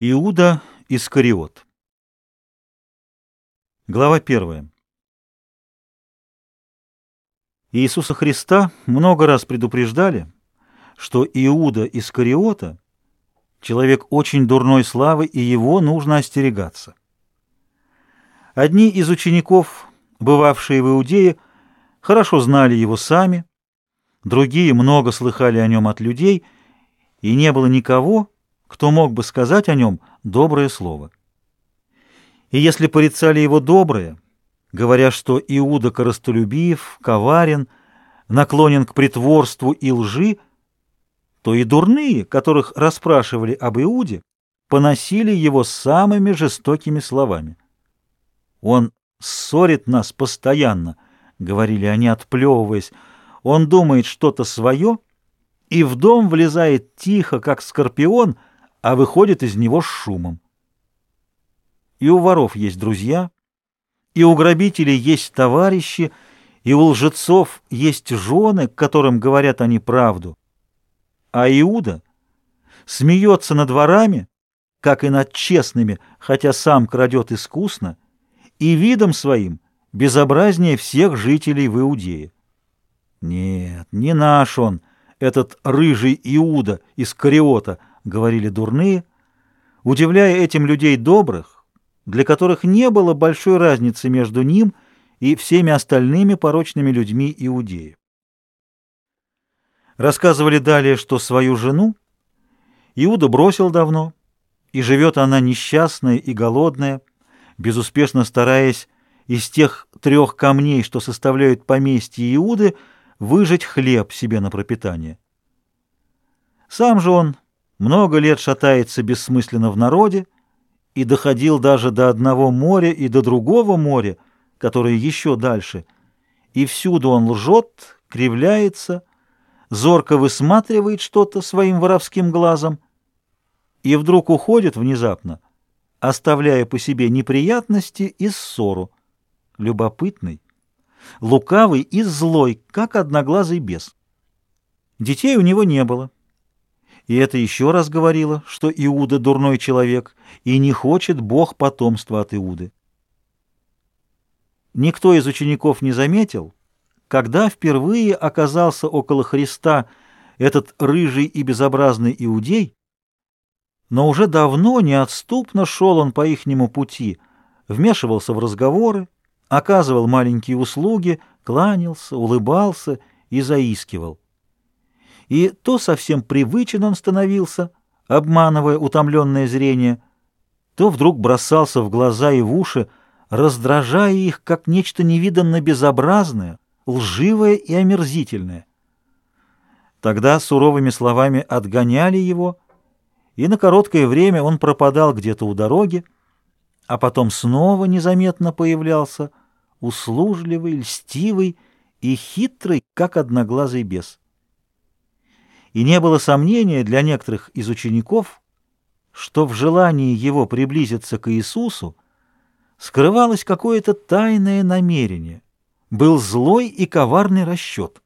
Иуда Искариот. Глава 1. Иисуса Христа много раз предупреждали, что Иуда Искариота — человек очень дурной славы, и его нужно остерегаться. Одни из учеников, бывавшие в Иудее, хорошо знали его сами, другие много слыхали о нем от людей, и не было никого, кто мог бы сказать о нем доброе слово. И если порицали его доброе, говоря, что Иуда коростолюбив, коварен, наклонен к притворству и лжи, то и дурные, которых расспрашивали об Иуде, поносили его самыми жестокими словами. «Он ссорит нас постоянно», — говорили они, отплевываясь, — «он думает что-то свое» и в дом влезает тихо, как скорпион — а выходит из него с шумом. И у воров есть друзья, и у грабителей есть товарищи, и у лжецов есть жены, которым говорят они правду. А Иуда смеется над ворами, как и над честными, хотя сам крадет искусно, и видом своим безобразнее всех жителей в Иудее. Нет, не наш он, этот рыжий Иуда из Кариота, говорили дурные, удивляя этим людей добрых, для которых не было большой разницы между ним и всеми остальными порочными людьми Иудеи. Рассказывали далее, что свою жену Иуда бросил давно, и живет она несчастная и голодная, безуспешно стараясь из тех трех камней, что составляют поместье Иуды, выжать хлеб себе на пропитание. Сам же он много лет шатается бессмысленно в народе и доходил даже до одного моря и до другого моря, которое еще дальше, и всюду он лжет, кривляется, зорко высматривает что-то своим воровским глазом и вдруг уходит внезапно, оставляя по себе неприятности и ссору, любопытный, лукавый и злой, как одноглазый бес. Детей у него не было. И это еще раз говорило, что Иуда дурной человек, и не хочет Бог потомства от Иуды. Никто из учеников не заметил, когда впервые оказался около Христа этот рыжий и безобразный иудей, но уже давно неотступно шел он по ихнему пути, вмешивался в разговоры, оказывал маленькие услуги, кланялся, улыбался и заискивал и то совсем привычен он становился, обманывая утомленное зрение, то вдруг бросался в глаза и в уши, раздражая их, как нечто невиданно безобразное, лживое и омерзительное. Тогда суровыми словами отгоняли его, и на короткое время он пропадал где-то у дороги, а потом снова незаметно появлялся, услужливый, льстивый и хитрый, как одноглазый бес и не было сомнения для некоторых из учеников, что в желании его приблизиться к Иисусу скрывалось какое-то тайное намерение, был злой и коварный расчет.